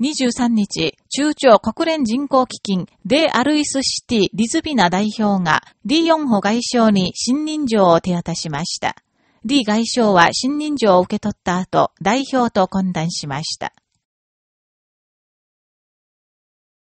23日、中朝国連人口基金デ・アルイスシティ・リズビナ代表が、リ・ヨンホ外相に新任状を手渡しました。リ外相は新任状を受け取った後、代表と懇談しました。